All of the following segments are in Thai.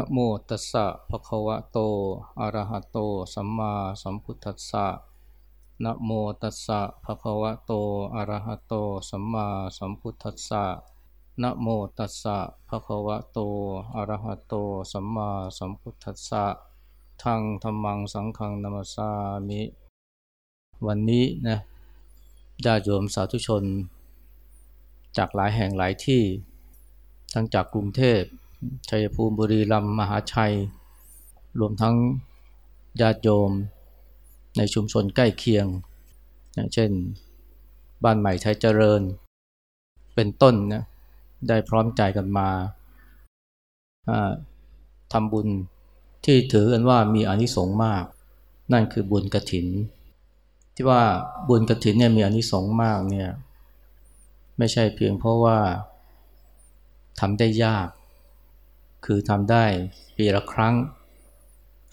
นะโมตัสสะภะคะวะโต อะระหะโต สัมมาสัมพุทธัสสะนะโมตัสสะภะคะวะโต อะระหะโต สัมมาสัมพุทธัสสะนะโมตัสสะภะคะวะโต อะระหะโต สัมมาสัมพุทธัสสะทังธรรมังสังฆังนามัสสามิ วันนี้นะญาติโยมสาธุชน จากหลายแห่งหลายที่ ทั้งจากกรุงเทพ ชัยภูมิบุรีรัมย์มหาชัย รวมทั้งญาติโยม ในชุมชนใกล้เคียง เช่น บ้านใหม่ไทยเจริญ เป็นต้นนะได้พร้อมใจกันมาทำบุญที่ถือกันว่ามีอนิสงส์มาก นั่นคือบุญกระถิน ที่ว่าบุญกระถินเนี่ยมีอนิสงส์มากเนี่ยไม่ใช่เพียงเพราะว่าทำได้ยาก คือทำได้ปีละครั้ง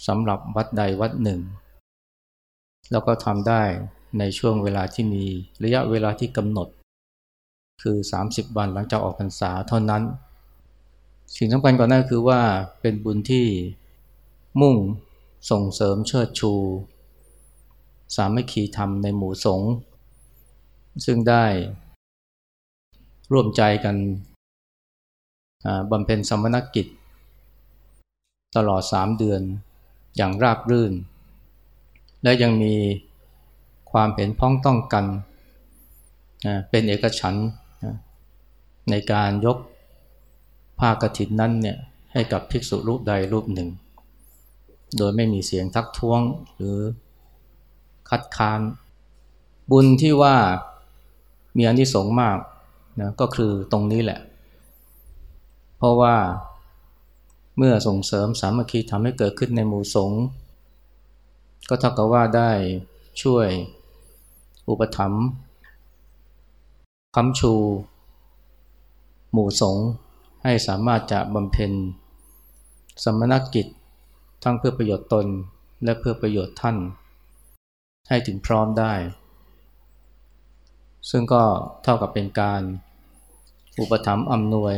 สำหรับวัดใดวัดหนึ่ง แล้วก็ทำได้ในช่วงเวลาที่มีระยะเวลาที่กำหนด คือ 30 วันหลังจากออกพรรษาเท่านั้น สิ่งสำคัญกว่านั้นคือว่าเป็นบุญที่มุ่งส่งเสริมเชิดชู สามัคคีธรรมในหมู่สงฆ์ซึ่งได้ร่วมใจกันบำเพ็ญสมณกิจ ตลอดสามเดือนอย่างราบรื่น และยังมีความเห็นพ้องต้องกันเป็นเอกฉันในการยกผ้ากฐินนั้นเนี่ยให้กับภิกษุรูปใดรูปหนึ่ง โดยไม่มีเสียงทักท้วงหรือคัดค้าน บุญที่ว่ามีอนิสงส์มากนะก็คือตรงนี้แหละ เพราะว่า เมื่อส่งเสริมสามัคคีทำให้เกิดขึ้นในหมู่สงฆ์ก็เท่ากับว่าได้ช่วยอุปถัมภ์คำชู หมู่สงฆ์ให้สามารถจะบำเพ็ญสมณกิจทั้งเพื่อประโยชน์ตนและเพื่อประโยชน์ท่าน ให้ถึงพร้อมได้ ซึ่งก็เท่ากับเป็นการอุปถัมภ์อำนวย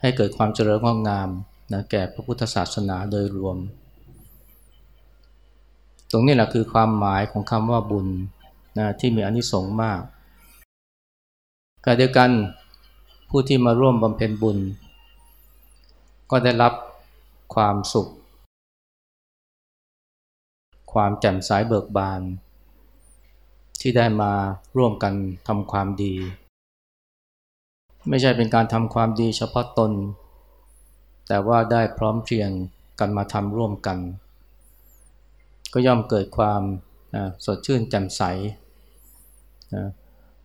ให้เกิดความเจริญงอกงามนะแก่พระพุทธศาสนาโดยรวม ตรงนี้แหละคือความหมายของคำว่าบุญนะที่มีอนิสงส์มากการเดียวกันผู้ที่มาร่วมบำเพ็ญบุญ ก็ได้รับความสุข ความแจ่มใสเบิกบาน ที่ได้มาร่วมกันทำความดี ไม่ใช่เป็นการทำความดีเฉพาะตน แต่ว่าได้พร้อมเพรียงกันมาทำร่วมกัน ก็ย่อมเกิดความสดชื่นแจ่มใส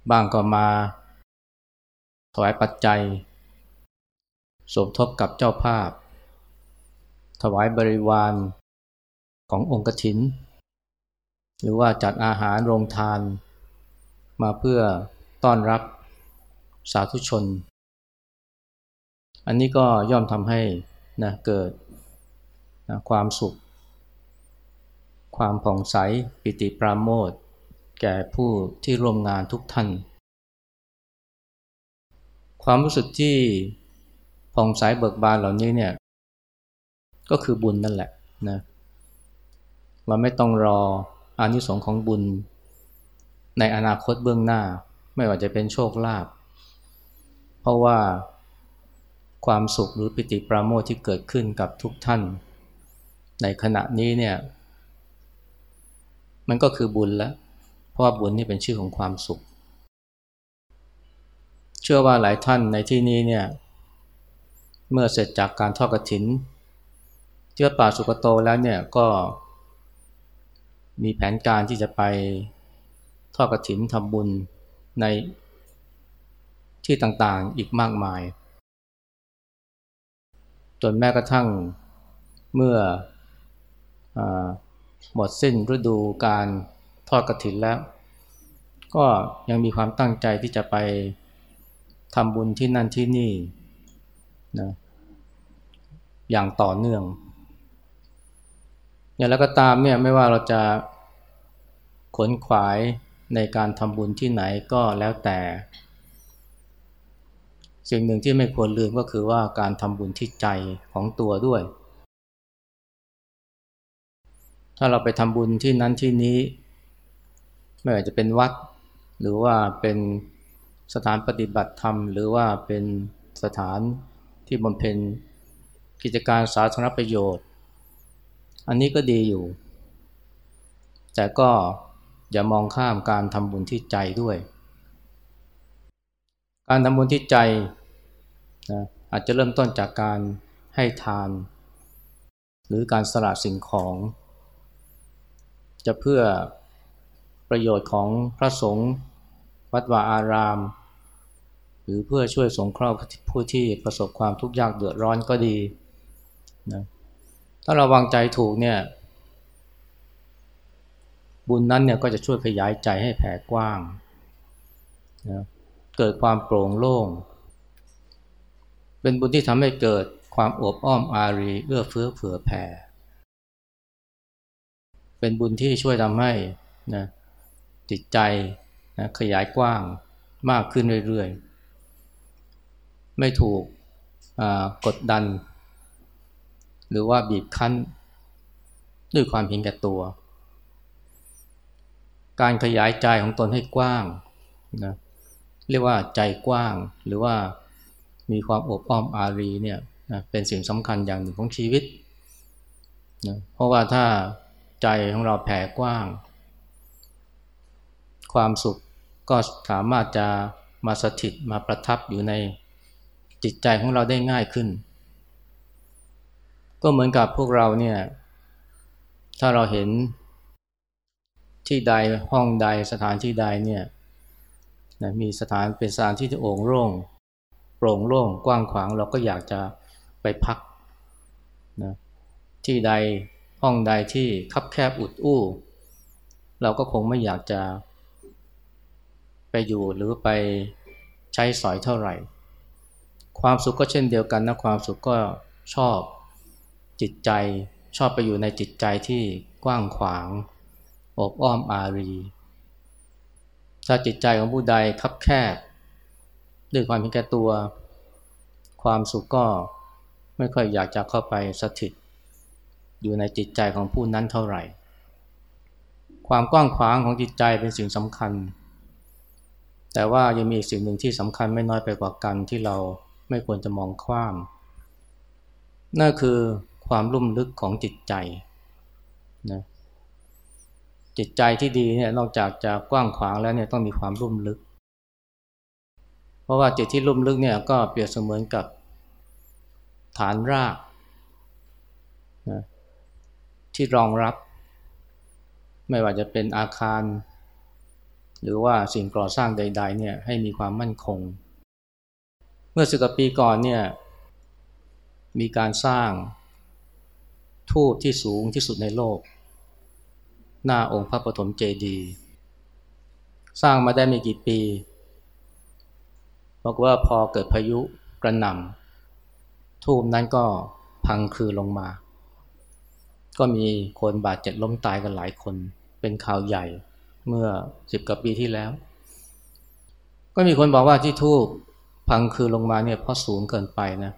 บางก็มาถวายปัจจัย สมทบกับเจ้าภาพ ถวายบริวารขององค์กถิน หรือว่าจัดอาหารโรงทาน มาเพื่อต้อนรับ สาธุชน อันนี้ก็ย่อมทำให้นะเกิดนะความสุข ความผ่องใสปิติปราโมทแก่ผู้ที่ร่วมงานทุกท่าน ความรู้สึกที่ผ่องใสเบิกบานเหล่านี้เนี่ยก็คือบุญนั่นแหละนะเราไม่ต้องรออานิสงส์ของบุญในอนาคตเบื้องหน้า ไม่ว่าจะเป็นโชคลาภ เพราะว่าความสุขหรือปิติปราโมทที่เกิดขึ้นกับทุกท่าน ในขณะนี้เนี่ยมันก็คือบุญแล้ว เพราะว่าบุญนี่เป็นชื่อของความสุข เชื่อว่าหลายท่านในที่นี้เนี่ยเมื่อเสร็จจากการทอดกระถินเชื่อป่าสุกโตแล้วเนี่ยก็มีแผนการที่จะไปทอดกระถินทำบุญใน ที่ต่างๆอีกมากมาย จนแม้กระทั่งเมื่ออหมดสิ้นฤดูการทอดกระถินแล้ว ก็ยังมีความตั้งใจที่จะไปทำบุญที่นั่นที่นี่นะอย่างต่อเนื่องอย่างแล้วก็ตามเนี่ยไม่ว่าเราจะขนขวายในการทำบุญที่ไหนก็แล้วแต่ สิ่งหนึ่งที่ไม่ควรลืมก็คือว่าการทำบุญที่ใจของตัวด้วย ถ้าเราไปทำบุญที่นั้นที่นี้ ไม่ว่าจะเป็นวัด หรือว่าเป็นสถานปฏิบัติธรรม หรือว่าเป็นสถานที่บำเพ็ญกิจการสาธารณประโยชน์ อันนี้ก็ดีอยู่ แต่ก็อย่ามองข้ามการทำบุญที่ใจด้วย การทำบุญที่ใจนะอาจจะเริ่มต้นจากการให้ทาน หรือการสละสิ่งของ จะเพื่อประโยชน์ของพระสงฆ์วัดวาอาราม หรือเพื่อช่วยสงเคราะห์ผู้ที่ประสบความทุกข์ยากเดือดร้อนก็ดีนะถ้าเราวางใจถูกเนี่ยบุญนั้นเนี่ยก็จะช่วยขยายใจให้แผ่กว้างนะ เกิดความโปร่งโล่ง เป็นบุญที่ทำให้เกิดความอบอ้อมอารีเอื้อเฟื้อเผื่อแผ่ เป็นบุญที่ช่วยทำให้นะจิตใจนะขยายกว้างมากขึ้นเรื่อยๆ ไม่ถูกกดดัน หรือว่าบีบคั้น ด้วยความเห็นแก่ตัว การขยายใจของตนให้กว้างนะ เรียกว่าใจกว้าง หรือว่ามีความอบอ้อมอารีเนี่ยนะเป็นสิ่งสำคัญอย่างหนึ่งของชีวิตนะเพราะว่าถ้าใจของเราแผ่กว้าง ความสุขก็สามารถจะมาสถิตมาประทับอยู่ในจิตใจของเราได้ง่ายขึ้น ก็เหมือนกับพวกเราเนี่ย ถ้าเราเห็นที่ใดห้องใดสถานที่ใดเนี่ย นะมีสถานเป็นสถานที่ที่โอ่งโล่งโปร่งโล่งกว้างขวางเราก็อยากจะไปพักนะที่ใดห้องใดที่คับแคบอุดอู้ เราก็คงไม่อยากจะ ไปอยู่หรือไปใช้สอยเท่าไหร่ ความสุขก็เช่นเดียวกันนะความสุขก็ชอบจิตใจชอบไปอยู่ในจิตใจที่กว้างขวาง อบอ้อมอารี ถ้าจิตใจของผู้ใดคับแคบ ด้วยความเห็นแก่ตัว ความสุขก็ไม่ค่อยอยากจะเข้าไปสถิต อยู่ในจิตใจของผู้นั้นเท่าไหร่ ความกว้างขวางของจิตใจเป็นสิ่งสำคัญ แต่ว่ายังมีสิ่งหนึ่งที่สำคัญไม่น้อยไปกว่ากันที่เราไม่ควรจะมองข้ามนั่นคือความลุ่มลึกของจิตใจนะ จิตใจที่ดีเนี่ยนอกจากจะกว้างขวางแล้วเนี่ยต้องมีความลุ่มลึก เพราะว่าจิตที่ลุ่มลึกเนี่ยก็เปรียบเสมือนกับฐานรากนะที่รองรับ ไม่ว่าจะเป็นอาคาร หรือว่าสิ่งก่อสร้างใด ๆ เนี่ยให้มีความมั่นคง เมื่อสิบปีก่อนเนี่ยมีการสร้างทูบที่สูงที่สุดในโลก หน้าองค์พระปฐมเจดีย์สร้างมาได้ไม่กี่ปีบอกว่าพอเกิดพายุกระหน่ำทูบนั้นก็พังคือลงมา ก็มีคนบาดเจ็บล้มตายกันหลายคน เป็นข่าวใหญ่เมื่อสิบกว่าปีที่แล้ว ก็มีคนบอกว่าที่ทูบพังคือลงมาเนี่ยเพราะสูงเกินไปนะ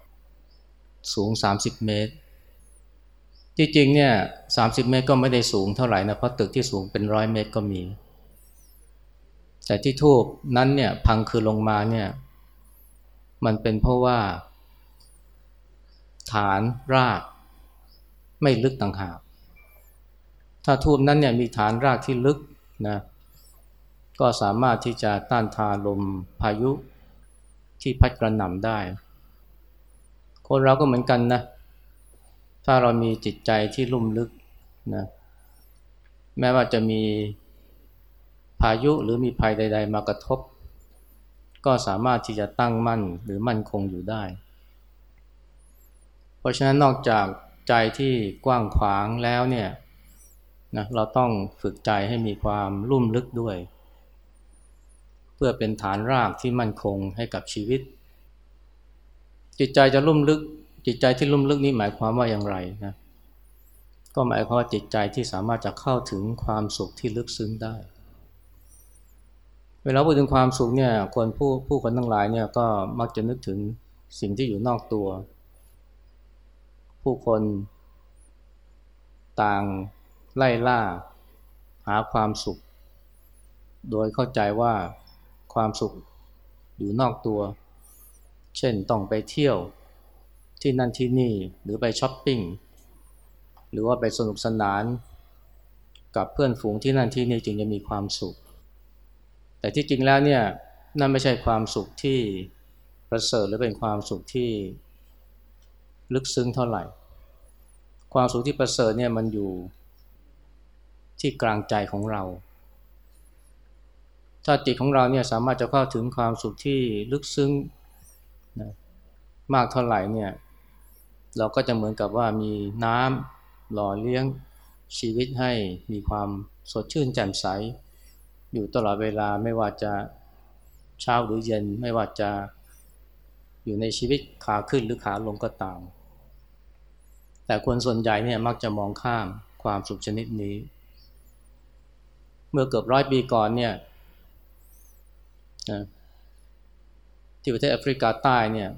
สูง 30 เมตร จริงๆเนี่ยสาเมตรก็ไม่ได้สูงเท่าไหร่นะเพราะตึกที่สูงเป็นร้อยเมตรก็มี แต่ที่ทูบนั้นเนี่ยพังคือลงมาเนี่ยมันเป็นเพราะว่า ฐานรากไม่ลึกต่างหาก ถ้าทูบนั้นเนี่ยมีฐานรากที่ลึกนะก็สามารถที่จะต้านทานลมพายุที่พัดกระหน่ำได้ คนเราก็เหมือนกันนะ ถ้าเรามีจิตใจที่ลุ่มลึกนะแม้ว่าจะมีพายุหรือมีภัยใด ๆ มากระทบ ก็สามารถที่จะตั้งมั่นหรือมั่นคงอยู่ได้ เพราะฉะนั้นนอกจากใจที่กว้างขวางแล้วเนี่ยนะเราต้องฝึกใจให้มีความลุ่มลึกด้วย เพื่อเป็นฐานรากที่มั่นคงให้กับชีวิต จิตใจจะลุ่มลึก จิตใจที่ลุ่มลึกนี้หมายความว่าอย่างไรนะก็หมายความว่าจิตใจที่สามารถจะเข้าถึงความสุขที่ลึกซึ้งได้ เวลาพูดถึงความสุขเนี่ยคนผู้ผู้คนทั้งหลายเนี่ยก็มักจะนึกถึงสิ่งที่อยู่นอกตัว ผู้คนต่างไล่ล่า หาความสุข โดยเข้าใจว่าความสุขอยู่นอกตัว เช่นต้องไปเที่ยว ที่นั่นที่นี่หรือไปช้อปปิ้งหรือว่าไปสนุกสนานกับเพื่อนฝูงที่นั่นที่นี่จึงจะมีความสุข แต่ที่จริงแล้วเนี่ยนั่นไม่ใช่ความสุขที่ประเสริฐหรือเป็นความสุขที่ลึกซึ้งเท่าไหร่ ความสุขที่ประเสริฐเนี่ยมันอยู่ที่กลางใจของเรา ถ้าจิตของเราเนี่ยสามารถจะเข้าถึงความสุขที่ลึกซึ้งนะมากเท่าไหร่เนี่ย เราก็จะเหมือนกับว่ามีน้ำหล่อเลี้ยงชีวิตให้มีความสดชื่นแจ่มใส อยู่ตลอดเวลาไม่ว่าจะเช้าหรือเย็นไม่ว่าจะอยู่ในชีวิตขาขึ้นหรือขาลงก็ตาม แต่คนส่วนใหญ่เนี่ยมักจะมองข้ามความสุขชนิดนี้ เมื่อเกือบร้อยปีก่อนเนี่ยที่ประเทศแอฟริกาใต้เนี่ย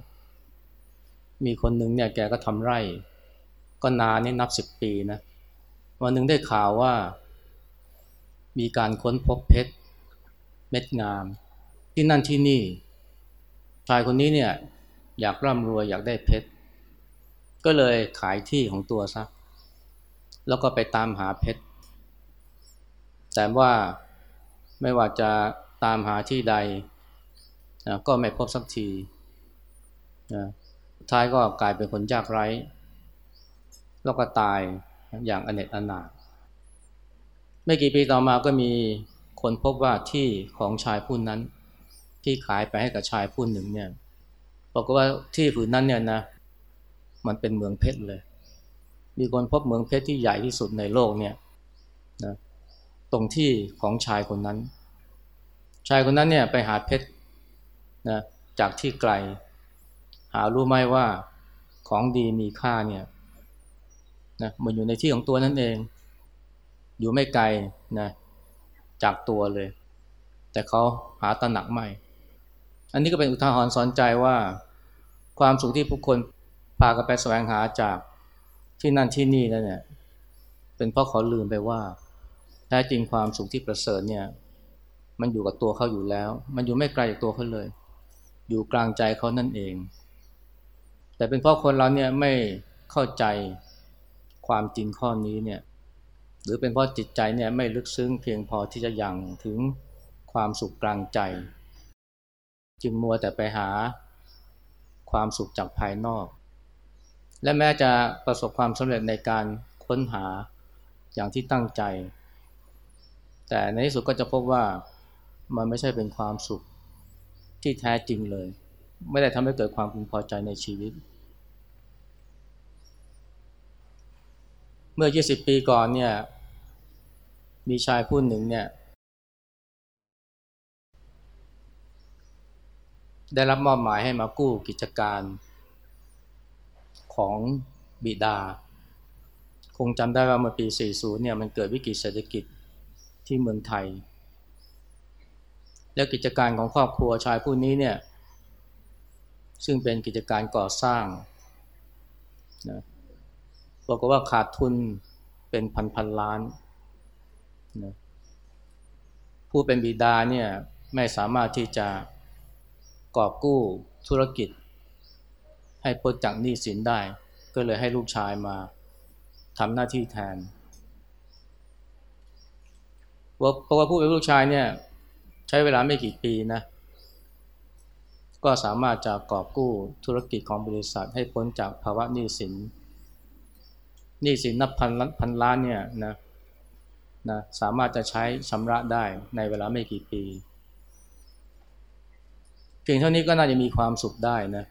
มีคนหนึ่งเนี่ยแกก็ทำไร่ ก็นานนี่นับสิบปีนะวันหนึ่งได้ข่าวว่า มีการค้นพบเพชรเม็ดงาม ที่นั่นที่นี่ ชายคนนี้เนี่ยอยากร่ำรวยอยากได้เพชร ก็เลยขายที่ของตัวซะแล้วก็ไปตามหาเพชร แต่ว่าไม่ว่าจะตามหาที่ใด ก็ไม่พบสักทีนะ ท้ายก็กลายเป็นคนยากไร้ แล้วก็ตายอย่างอเนจอนาถไม่กี่ปีต่อมาก็มีคนพบว่าที่ของชายผู้นั้น ที่ขายไปให้กับชายผู้หนึ่งเนี่ยบอกว่าที่ผืนนั้นเนี่ยนะมันเป็นเมืองเพชรเลย มีคนพบเมืองเพชรที่ใหญ่ที่สุดในโลกเนี่ยนะตรงที่ของชายคนนั้น ชายคนนั้นเนี่ยไปหาเพชรนะจากที่ไกล หารู้ไหมว่าของดีมีค่าเนี่ยนะมันอยู่ในที่ของตัวนั่นเอง อยู่ไม่ไกลนะจากตัวเลย แต่เขาหาตระหนักไม่ อันนี้ก็เป็นอุทาหรณ์สอนใจว่า ความสุขที่ผู้คนพากันไปแสวงหาจากที่นั่นที่นี่นั่นเนี่ยเป็นเพราะเขาลืมไปว่าแท้จริงความสุขที่ประเสริฐเนี่ย มันอยู่กับตัวเขาอยู่แล้ว มันอยู่ไม่ไกลจากตัวเขาเลย อยู่กลางใจเขานั่นเอง แต่เป็นเพราะคนเราเนี่ยไม่เข้าใจความจริงข้อนี้เนี่ยหรือเป็นเพราะจิตใจเนี่ยไม่ลึกซึ้งเพียงพอที่จะยังถึงความสุขกลางใจ จึงมัวแต่ไปหาความสุขจากภายนอก และแม้จะประสบความสำเร็จในการค้นหาอย่างที่ตั้งใจ แต่ในที่สุดก็จะพบว่ามันไม่ใช่เป็นความสุขที่แท้จริงเลย ไม่ได้ทำให้เกิดความพึงพอใจในชีวิต เมื่อ 20 ปีก่อนเนี่ย มีชายผู้หนึ่งเนี่ย ได้รับมอบหมายให้มากู้กิจการของบิดา คงจำได้ว่าเมื่อปี 40 เนี่ยมันเกิดวิกฤตเศรษฐกิจที่เมืองไทย แล้วกิจการของครอบครัวชายผู้นี้เนี่ย ซึ่งเป็นกิจการก่อสร้างนะบอกว่าขาดทุนเป็นพันพันล้านนะผู้เป็นบิดาเนี่ยไม่สามารถที่จะกอบกู้ธุรกิจ ให้พ้นจากหนี้สินได้ ก็เลยให้ลูกชายมาทำหน้าที่แทนเพราะว่าผู้เป็นลูกชายเนี่ยใช้เวลาไม่กี่ปีนะ ก็สามารถจะกอบกู้ธุรกิจของบริษัทให้พ้นจากภาวะหนี้สินหนี้สินนับพันล้านพันล้านเนี่ยนะนะสามารถจะใช้ชำระได้ในเวลาไม่กี่ปี เพียงเท่านี้ก็น่าจะมีความสุขได้นะ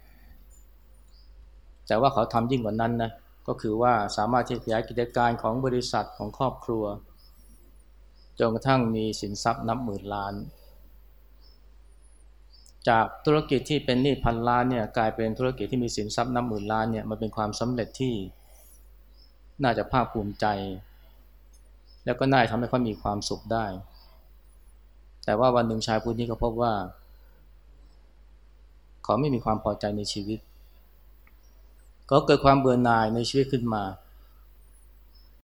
แต่ว่าเขาทำยิ่งกว่านั้นนะก็คือว่าสามารถที่ขยายกิจการของบริษัทของครอบครัวจนกระทั่งมีสินทรัพย์นับหมื่นล้าน จากธุรกิจที่เป็นหนี้พันล้านเนี่ยกลายเป็นธุรกิจที่มีสินทรัพย์นับหมื่นล้านเนี่ยมันเป็นความสำเร็จที่น่าจะภาคภูมิใจ แล้วก็น่าทำให้เขามีความสุขได้ แต่ว่าวันหนึ่งชายผู้นี้ก็พบว่า เขาไม่มีความพอใจในชีวิต ก็เกิดความเบื่อหน่ายในชีวิตขึ้นมา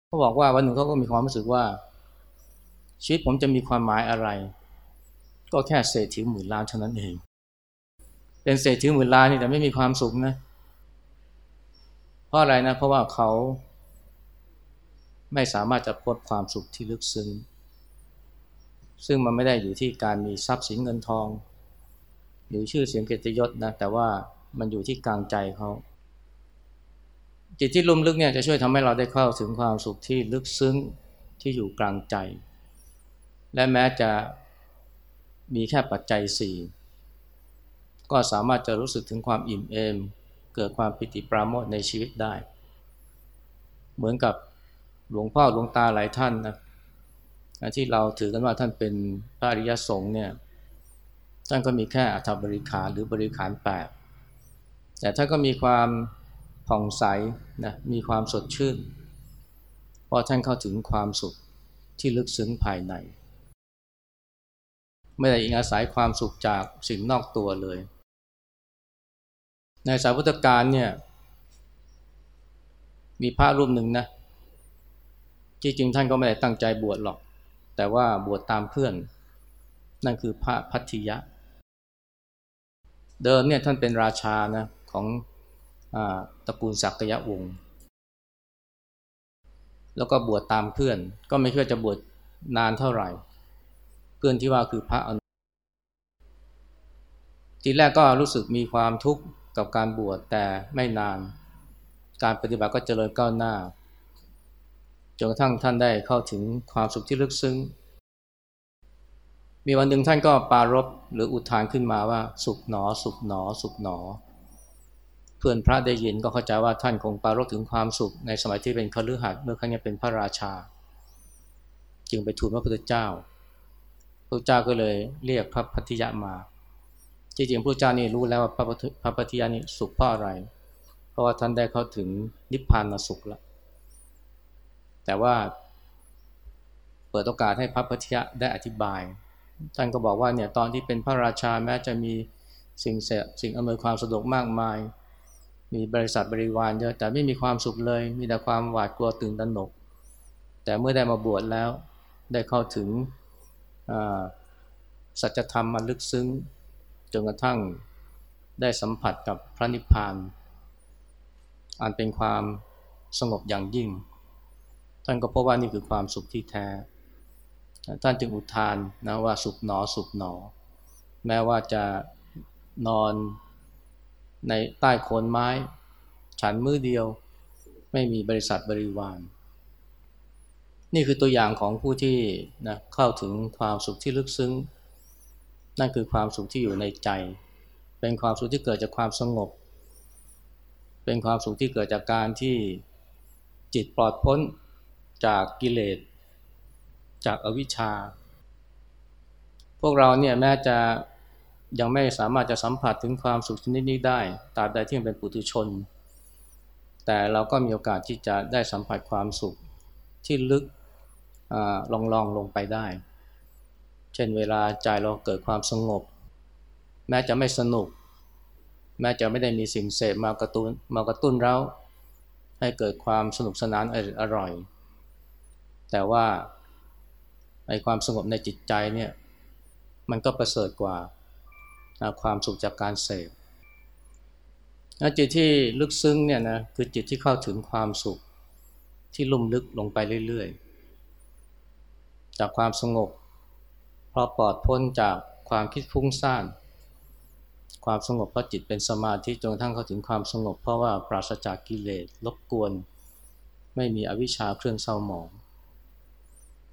เขาบอกว่าวันหนึ่งเขาก็มีความรู้สึกว่า ชีวิตผมจะมีความหมายอะไร ก็แค่เศรษฐีหมื่นล้านเท่านั้นเอง เป็นเศรษฐีหมื่นล้านนี่แต่ไม่มีความสุขนะ เพราะอะไรนะ เพราะว่าเขาไม่สามารถจะพบความสุขที่ลึกซึ้ง ซึ่งมันไม่ได้อยู่ที่การมีทรัพย์สินเงินทอง หรือชื่อเสียงเกียรติยศนะ แต่ว่ามันอยู่ที่กลางใจเขา จิตที่ลุ่มลึกเนี่ยจะช่วยทำให้เราได้เข้าถึงความสุขที่ลึกซึ้งที่อยู่กลางใจ และแม้จะ มีแค่ปัจจัยสี่ก็สามารถจะรู้สึกถึงความอิ่มเอม เกิดความปิติปราโมทในชีวิตได้ เหมือนกับหลวงพ่อหลวงตาหลายท่านนะที่เราถือกันว่าท่านเป็นพระอริยสงฆ์เนี่ยท่านก็มีแค่อัฐบริขารหรือบริขารแปดแต่ท่านก็มีความผ่องใสนะมีความสดชื่น เพราะท่านเข้าถึงความสุขที่ลึกซึ้งภายใน ไม่ได้อิงอาศัยความสุขจากสิ่งนอกตัวเลย ในสายพุทธการเนี่ยมีพระรูปหนึ่งนะที่จริงท่านก็ไม่ได้ตั้งใจบวชหรอก แต่ว่าบวชตามเพื่อน นั่นคือพระพัทธิยะ เดิมเนี่ยท่านเป็นราชานะของตระกูลศักยะวงศ์แล้วก็บวชตามเพื่อน ก็ไม่คิดว่าจะบวชนานเท่าไหร่ เพื่อนที่ว่าคือพระอนุทีแรกก็รู้สึกมีความทุกข์กับการบวชแต่ไม่นาน การปฏิบัติก็เจริญก้าวหน้าจนกระทั่งท่านได้เข้าถึงความสุขที่ลึกซึ้ง มีวันหนึ่งท่านก็ปารบหรืออุทานขึ้นมาว่า สุขหนอ สุขหนอ สุขหนอ เพื่อนพระได้ยินก็เข้าใจว่าท่านคงปารบถึงความสุขในสมัยที่เป็นคฤหัสถ์เมื่อครั้งนี้เป็นพระราชา จึงไปทูลพระพุทธเจ้า พระเจ้าก็เลยเรียกพระพัทยามา จริงๆพระเจ้านี่รู้แล้วว่าพระพัทยานี่สุขเพราะอะไร เพราะว่าท่านได้เข้าถึงนิพพานสุขแล้ว แต่ว่าเปิดโอกาสให้พระพัทยะได้อธิบาย ท่านก็บอกว่าเนี่ยตอนที่เป็นพระราชาแม้จะมีสิ่งเสสิ่งอำนวยความสะดวกมากมาย มีบริษัทบริวารเยอะแต่ไม่มีความสุขเลย มีแต่ความหวาดกลัวตื่นตระหนก แต่เมื่อได้มาบวชแล้วได้เข้าถึง สัจธรรมมันลึกซึ้งจนกระทั่งได้สัมผัสกับพระนิพพาน อันเป็นความสงบอย่างยิ่ง ท่านก็พบว่านี่คือความสุขที่แท้ ท่านจึงอุทานนะว่าสุขหนอสุขหนอ แม้ว่าจะนอนในใต้โคนไม้ ฉันมือเดียวไม่มีบริษัทบริวาร นี่คือตัวอย่างของผู้ที่นะเข้าถึงความสุขที่ลึกซึ้ง นั่นคือความสุขที่อยู่ในใจ เป็นความสุขที่เกิดจากความสงบ เป็นความสุขที่เกิดจากการที่จิตปลอดพ้นจากกิเลส จากอวิชชา พวกเราเนี่ยแม้จะยังไม่สามารถจะสัมผัสถึงความสุขชนิดนี้ได้ตราบใดที่ยังเป็นปุถุชน แต่เราก็มีโอกาสที่จะได้สัมผัสความสุขที่ลึก ลองลองลงไปได้ เช่นเวลาใจเราเกิดความสงบ แม้จะไม่สนุก แม้จะไม่ได้มีสิ่งเสพมากระตุ้นมากระตุ้นเราให้เกิดความสนุกสนานอร่อย แต่ว่าไอความสงบในจิตใจเนี่ยมันก็ประเสริฐกว่าความสุขจากการเสพจิตที่ลึกซึ้งเนี่ยนะคือจิตที่เข้าถึงความสุขที่ลุ่มลึกลงไปเรื่อยๆ จากความสงบ เพราะปลอดพ้นจากความคิดฟุ้งซ่าน ความสงบเพราะจิตเป็นสมาธิจนกระทั่งเข้าถึงความสงบ เพราะว่าปราศจากกิเลสรบกวน ไม่มีอวิชชาเครื่องเศร้าหมอง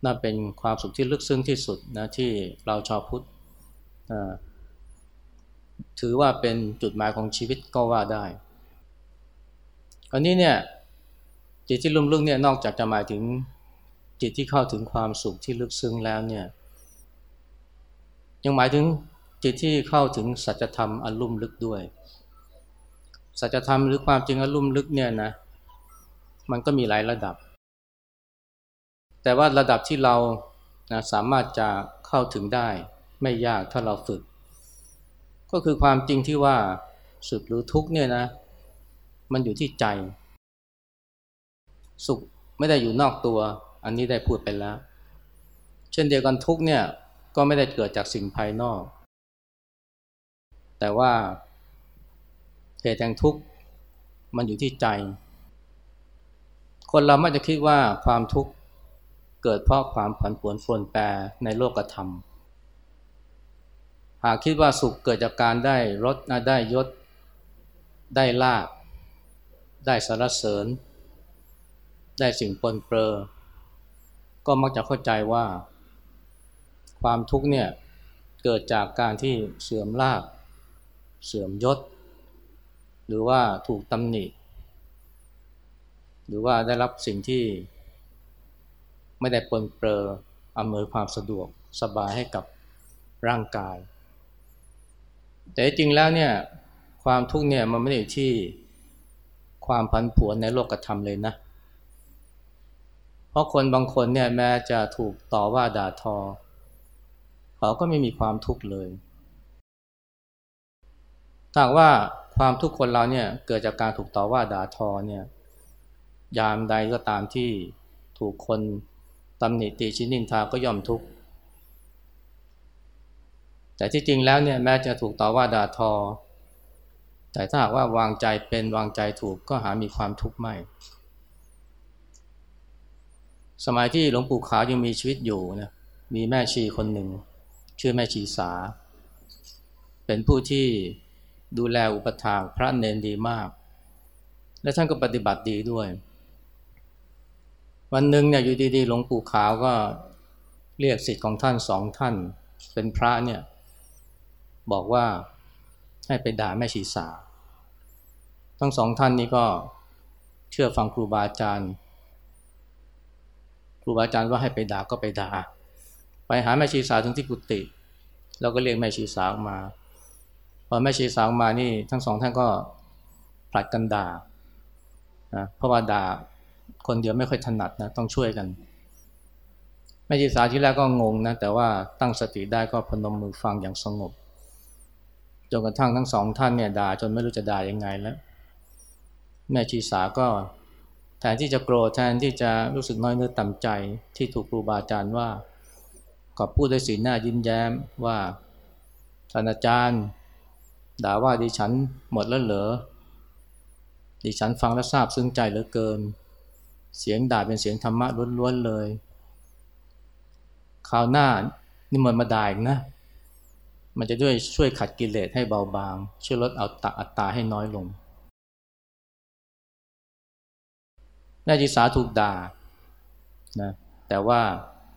นั่นเป็นความสุขที่ลึกซึ้งที่สุดนะที่เราชาวพุทธถือว่าเป็นจุดหมายของชีวิตก็ว่าได้อันนี้เนี่ยจิตที่ลุ่มลึกเนี่ยนอกจากจะหมายถึง จิตที่เข้าถึงความสุขที่ลึกซึ้งแล้วเนี่ยยังหมายถึงจิตที่เข้าถึงสัจธรรมอันลุ่มลึกด้วย สัจธรรมหรือความจริงอันลุ่มลึกเนี่ยนะมันก็มีหลายระดับ แต่ว่าระดับที่เรานะสามารถจะเข้าถึงได้ไม่ยากถ้าเราฝึก ก็คือความจริงที่ว่าสุขหรือทุกข์เนี่ยนะมันอยู่ที่ใจ สุขไม่ได้อยู่นอกตัว อันนี้ได้พูดไปแล้ว เช่นเดียวกันทุกเนี่ยก็ไม่ได้เกิดจากสิ่งภายนอก แต่ว่าเหตุแห่งทุกข์มันอยู่ที่ใจ คนเราไม่จะคิดว่าความทุกข์เกิดเพราะความผันผวนฟวนแปรในโลกธรรม หากคิดว่าสุขเกิดจากการได้รสได้ยศ ได้ลาบ ได้สารเสริญ ได้สิ่งปนเปื้อ ก็มักจะเข้าใจว่า ความทุกข์เนี่ยเกิดจากการที่เสื่อมลาบเสื่อมยศ หรือว่าถูกตำหนิ หรือว่าได้รับสิ่งที่ ไม่ได้ปนเปื้ออำนวยความสะดวกสบายให้กับร่างกาย แต่จริงแล้วเนี่ยความทุกข์เนี่ยมันไม่ได้อยู่ที่ความพันผวนในโลกธรรมเลยนะ เพราะคนบางคนเนี่ยแม้จะถูกต่อว่าด่าทอ เขาก็ไม่มีความทุกข์เลยถ้าว่าความทุกข์คนเราเนี่ยเกิดจากการถูกต่อว่าด่าทอเนี่ยยามใดก็ตามที่ถูกคนตำหนิติชินินทาก็ย่อมทุกข์แต่ที่จริงแล้วเนี่ยแม้จะถูกต่อว่าด่าทอ แต่ถ้าหากว่าวางใจเป็นวางใจถูกก็หามีความทุกข์ไม่ สมัยที่หลวงปู่ขาวยังมีชีวิตอยู่นะมีแม่ชีคนหนึ่ง ชื่อแม่ชีสา เป็นผู้ที่ดูแลอุปถากพระเนนดีมาก และท่านก็ปฏิบัติดีด้วย วันหนึ่งเนี่ยอยู่ดีๆหลวงปู่ขาวก็เรียกสิทธิ์ของท่านสองท่าน เป็นพระเนี่ยบอกว่าให้ไปด่าแม่ชีสา ทั้งสองท่านนี้ก็เชื่อฟังครูบาอาจารย์ ครูบาอาจารย์ว่าให้ไปด่าก็ไปด่าไปหาแม่ชีสาวถึงที่กุฏิแล้วก็เรียกแม่ชีสาออกมาพอแม่ชีสาวมานี่ทั้งสองท่านก็ผลัดกันด่านะเพราะว่าด่าคนเดียวไม่ค่อยถนัดนะต้องช่วยกันแม่ชีสาวที่แรกก็งงนะแต่ว่าตั้งสติได้ก็พนมมือฟังอย่างสงบจนกระทั่งทั้งสองท่านเนี่ยด่าจนไม่รู้จะด่ายังไงแล้ว แม่ชีสาก็ แทนที่จะโกรธแทนที่จะรู้สึกน้อยเนื้อต่ำใจที่ถูกครูบาอาจารย์ว่าก็พูดด้วยสีหน้ายิ้มแย้มว่าท่านอาจารย์ ด่าว่าดิฉันหมดแล้วเหรอดิฉันฟังแล้วทราบซึ้งใจเหลือเกิน เสียงด่าเป็นเสียงธรรมะล้วนๆเลยคราวหน้านี่มันมาด่าอีกนะ มันจะด้วยช่วยขัดกิเลสให้เบาบาง ช่วยลดเอาตาอัตตาให้น้อยลง แม่จิสาถูกด่านะแต่ว่า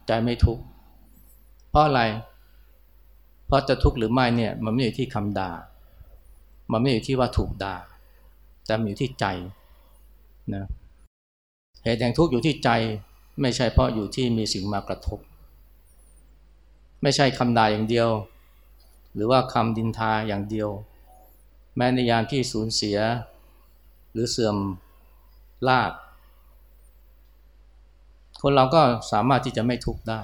ใจไม่ทุกข์เพราะอะไร เพราะจะทุกข์หรือไม่เนี่ย มันไม่อยู่ที่คำด่า มันไม่อยู่ที่ว่าถูกด่า แต่มันอยู่ที่ใจนะเหตุแห่งทุกข์อยู่ที่ใจ ไม่ใช่เพราะอยู่ที่มีสิ่งมากระทบ ไม่ใช่คำด่าอย่างเดียว หรือว่าคำดินทาอย่างเดียว แม้ในยามที่สูญเสีย หรือเสื่อมลาบ คนเราก็สามารถที่จะไม่ทุกข์ได้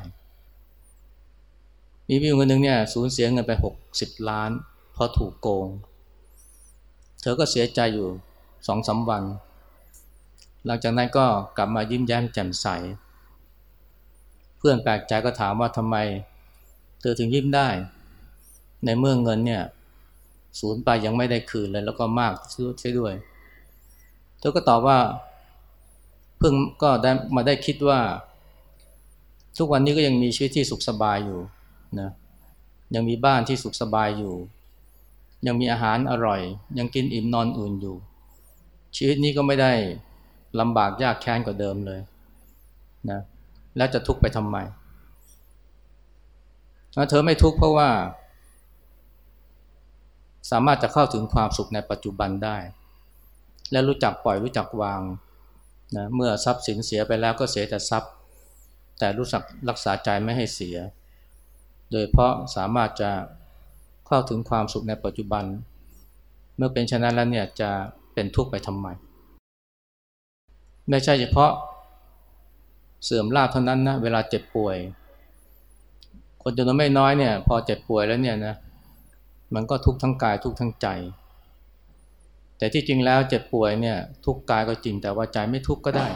มีพี่คนหนึ่งเนี่ยสูญเสียเงินไปหกสิบล้านเพราะถูกโกง เธอก็เสียใจอยู่สองสาวัน หลังจากนั้นก็กลับมายิ้มแย้มแจ่มใส เพื่อนแปลกใจก็ถามว่าทำไม เธอถึงยิ้มได้ ในเมื่อเงินเนี่ยสูญไปยังไม่ได้คืนเลยแล้วก็มากใช่ด้วย เธอก็ตอบว่า พิ่งก็ได้มาได้คิดว่า ทุกวันนี้ก็ยังมีชีวิตที่สุขสบายอยู่นะยังมีบ้านที่สุขสบายอยู่ ยังมีอาหารอร่อย ยังกินอิ่มนอนอุ่นอยู่ ชีวิตนี้ก็ไม่ได้ลำบากยากแค้นกว่าเดิมเลยนะแล้วจะทุกข์ไปทำไมเธอไม่ทุกข์เพราะว่า สามารถจะเข้าถึงความสุขในปัจจุบันได้ และรู้จักปล่อยรู้จักวาง นะเมื่อทรัพย์สินเสียไปแล้วก็เสียแต่ทรัพย์ แต่รู้สักรักษาใจไม่ให้เสีย โดยเพราะสามารถจะเข้าถึงความสุขในปัจจุบัน เมื่อเป็นฉะนั้นแล้วเนี่ยจะเป็นทุกข์ไปทำไม ไม่ใช่เฉพาะเสื่อมลาภเท่านั้นนะเวลาเจ็บป่วย คนจำนวนไม่น้อยเนี่ยพอเจ็บป่วยแล้วเนี่ยนะมันก็ทุกข์ทั้งกายทุกข์ทั้งใจ แต่ที่จริงแล้วเจ็บป่วยเนี่ย ทุกข์กายก็จริงแต่ว่าใจไม่ทุกข์ก็ได้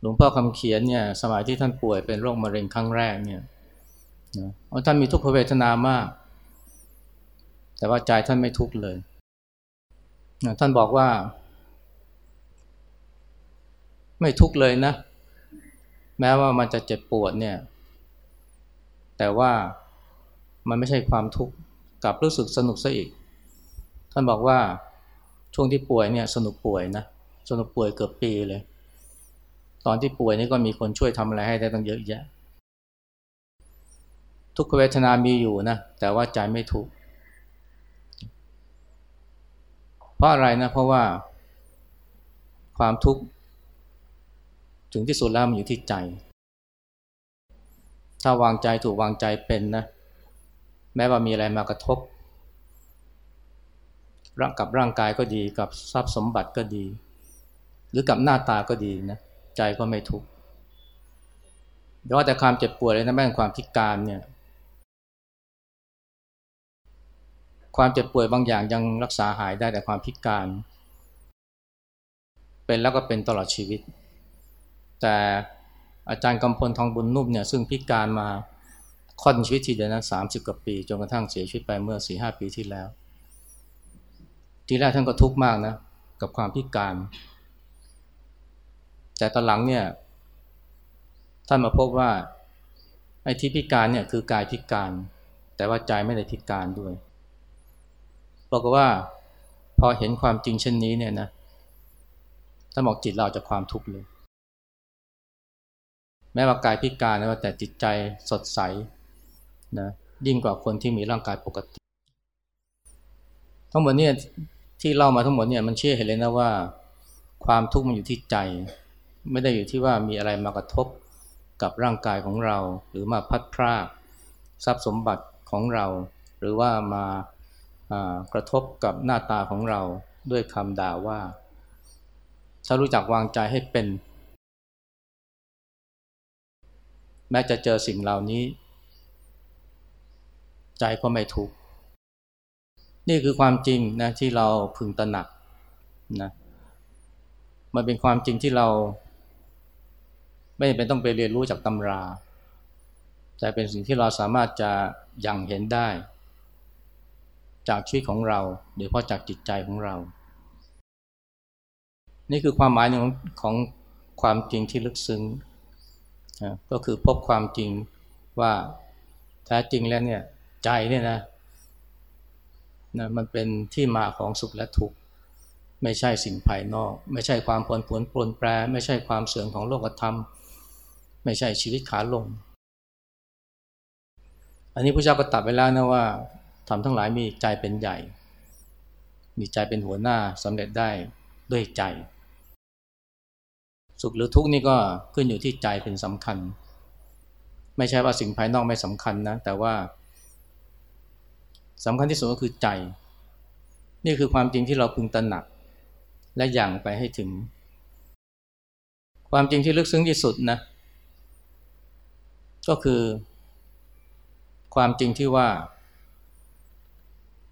หลวงพ่อคำเขียนเนี่ย สมัยที่ท่านป่วยเป็นโรคมะเร็งครั้งแรกเนี่ยนะท่านมีทุกขเวทนามาก แต่ว่าใจท่านไม่ทุกข์เลยนะท่านบอกว่า ไม่ทุกข์เลยนะ แม้ว่ามันจะเจ็บปวดเนี่ย แต่ว่ามันไม่ใช่ความทุกข์กลับรู้สึกสนุกซะอีก ท่านบอกว่าช่วงที่ป่วยเนี่ยสนุกป่วยนะสนุกป่วยเกือบปีเลย ตอนที่ป่วยนี่ก็มีคนช่วยทำอะไรให้ได้ตั้งเยอะแยะ ทุกขเวทนามีอยู่นะแต่ว่าใจไม่ทุกเพราะอะไรนะเพราะว่าความทุกข์ถึงที่สุดแล้วมันอยู่ที่ใจ ถ้าวางใจถูกวางใจเป็นนะ แม้ว่ามีอะไรมากระทบ ร่างกับร่างกายก็ดีกับทรัพย์สมบัติก็ดี หรือกับหน้าตาก็ดีนะใจก็ไม่ทุกข์แต่ว่าแต่ความเจ็บปวดเลยนะแม้แต่ความพิการเนี่ยความเจ็บป่วยบางอย่างยังรักษาหายได้แต่ความพิการ เป็นแล้วก็เป็นตลอดชีวิต แต่อาจารย์กำพลทองบุญนุ่มเนี่ยซึ่งพิการมาค่อนชีวิตทีเดียวนะสามสิบกว่าปี จนกระทั่งเสียชีวิตไปเมื่อสี่ห้าปีที่แล้ว ทีแรกท่านก็ทุกข์มากนะ กับความพิการ แต่ตอนหลังเนี่ย ท่านมาพบว่าไอ้ที่พิการเนี่ยคือกายพิการ แต่ว่าใจไม่ได้พิการด้วยบอกว่าพอเห็นความจริงเช่นนี้เนี่ยนะท่านบอกจิตเราจะความทุกข์เลย แม้ว่ากายพิการนะแต่จิตใจสดใสนะยิ่งกว่าคนที่มีร่างกายปกติทั้งหมดเนี่ย ที่เล่ามาทั้งหมดเนี่ยมันเชื่อเห็นเลยนะว่า ความทุกข์มันอยู่ที่ใจ ไม่ได้อยู่ที่ว่ามีอะไรมากระทบกับร่างกายของเรา หรือมาพัดพรากทรัพย์สมบัติของเรา หรือว่ามากระทบกับหน้าตาของเราด้วยคำด่าว่า ถ้ารู้จักวางใจให้เป็น แม้จะเจอสิ่งเหล่านี้ ใจก็ไม่ทุกข์ นี่คือความจริงนะที่เราพึงตระหนักนะมันเป็นความจริงที่เรา ไม่เป็นต้องไปเรียนรู้จากตำรา แต่เป็นสิ่งที่เราสามารถจะยังเห็นได้ จากชีวิตของเราโดยเฉพาะจากจิตใจของเรา นี่คือความหมายหนึ่งของความจริงที่ลึกซึ้งนะก็คือพบความจริงว่าแท้จริงแล้วเนี่ยใจเนี่ยนะ นะมันเป็นที่มาของสุขและทุกข์ไม่ใช่สิ่งภายนอก ไม่ใช่ความผลผลปลนแปร ไม่ใช่ความเสื่อมของโลกธรรม ไม่ใช่ชีวิตขาลง อันนี้พระเจ้าก็ตัดไปแล้วนะว่าทำทั้งหลายมีใจเป็นใหญ่ มีใจเป็นหัวหน้าสำเร็จได้ด้วยใจ สุขหรือทุกข์นี่ก็ขึ้นอยู่ที่ใจเป็นสำคัญ ไม่ใช่ว่าสิ่งภายนอกไม่สำคัญนะแต่ว่า สำคัญที่สุดก็คือใจ นี่คือความจริงที่เราพึงตระหนัก และอย่างไปให้ถึง ความจริงที่ลึกซึ้งที่สุดนะ ก็คือ ความจริงที่ว่า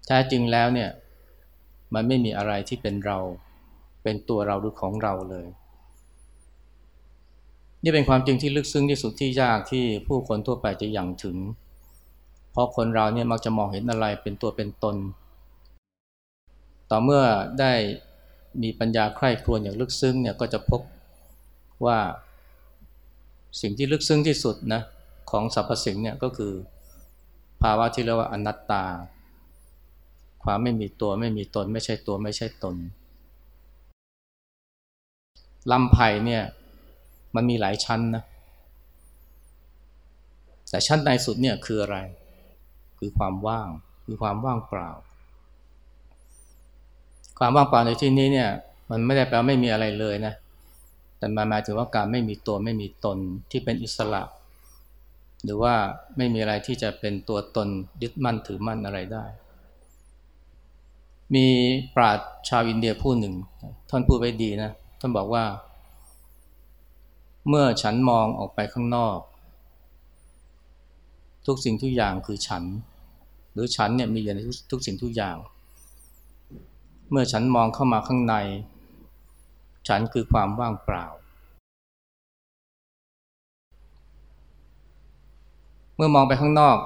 แท้จริงแล้วเนี่ย มันไม่มีอะไรที่เป็นเรา เป็นตัวเราหรือของเราเลย นี่เป็นความจริงที่ลึกซึ้งที่สุดที่ยากที่ผู้คนทั่วไปจะยังถึง ราะคนเราเนี่ยมักจะมองเห็นอะไรเป็นตัวเป็นตน ต่อเมื่อได้มีปัญญาใคร่ครวญอย่างลึกซึ้งเนี่ยก็จะพบว่าสิ่งที่ลึกซึ้งที่สุดนะของสรรพสิ่งเนี่ยก็คือภาวะที่เรียกว่าอนัตตา ความไม่มีตัวไม่มีตน ไม่ใช่ตัวไม่ใช่ตนลำไผ่เนี่ยมันมีหลายชั้นนะแต่ชั้นในสุดเนี่ยคืออะไร คือความว่าง คือความว่างเปล่า ความว่างเปล่าในที่นี้เนี่ย มันไม่ได้แปลว่าไม่มีอะไรเลยนะ แต่มันหมายถึงว่าการไม่มีตัวไม่มีตนที่เป็นอิสระ หรือว่าไม่มีอะไรที่จะเป็นตัวตนยึดมั่นถือมั่นอะไรได้ มีปราชชาวอินเดียผู้หนึ่ง ท่านพูดไว้ดีนะ ท่านบอกว่า เมื่อฉันมองออกไปข้างนอกทุกสิ่งทุกอย่างคือฉัน หรือฉันเนี่ยมีอยู่ในทุกสิ่งทุกอย่าง เมื่อฉันมองเข้ามาข้างใน ฉันคือความว่างเปล่า เมื่อมองไปข้างนอก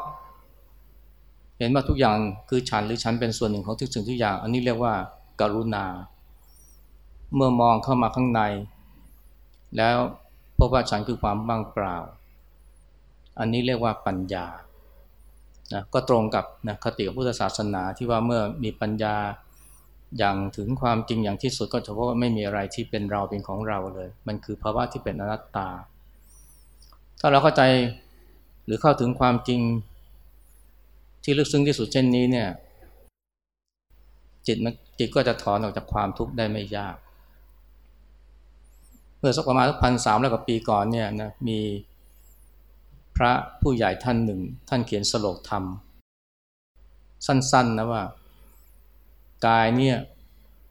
เห็นว่าทุกอย่างคือฉันหรือฉันเป็นส่วนหนึ่งของทุกสิ่งทุกอย่าง อันนี้เรียกว่าการุณา เมื่อมองเข้ามาข้างใน แล้วพบว่าฉันคือความว่างเปล่า อันนี้เรียกว่าปัญญา นะก็ตรงกับนะคติของพุทธศาสนาที่ว่าเมื่อมีปัญญาอย่างถึงความจริงอย่างที่สุดก็จะพบว่าไม่มีอะไรที่เป็นเราเป็นของเราเลย มันคือภาวะที่เป็นอนัตตา ถ้าเราเข้าใจหรือเข้าถึงความจริงที่ลึกซึ้งที่สุดเช่นนี้เนี่ยจิตจิตก็จะถอนออกจากความทุกข์ได้ไม่ยาก เมื่อสักประมาณพันสามร้อยกว่าปีก่อนเนี่ยนะมี ระผู้ใหญ่ท่านหนึ่ง ท่านเขียนสโลกธรรม สั้นๆนะว่า กายเนี่ย